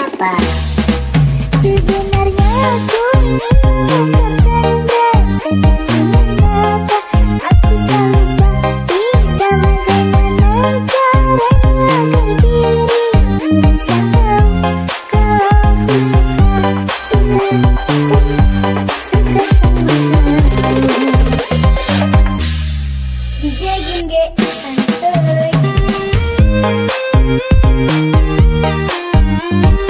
siapa Sebenarnya aku ingin mengungkapkan dan sedang aku selalu bisa. Música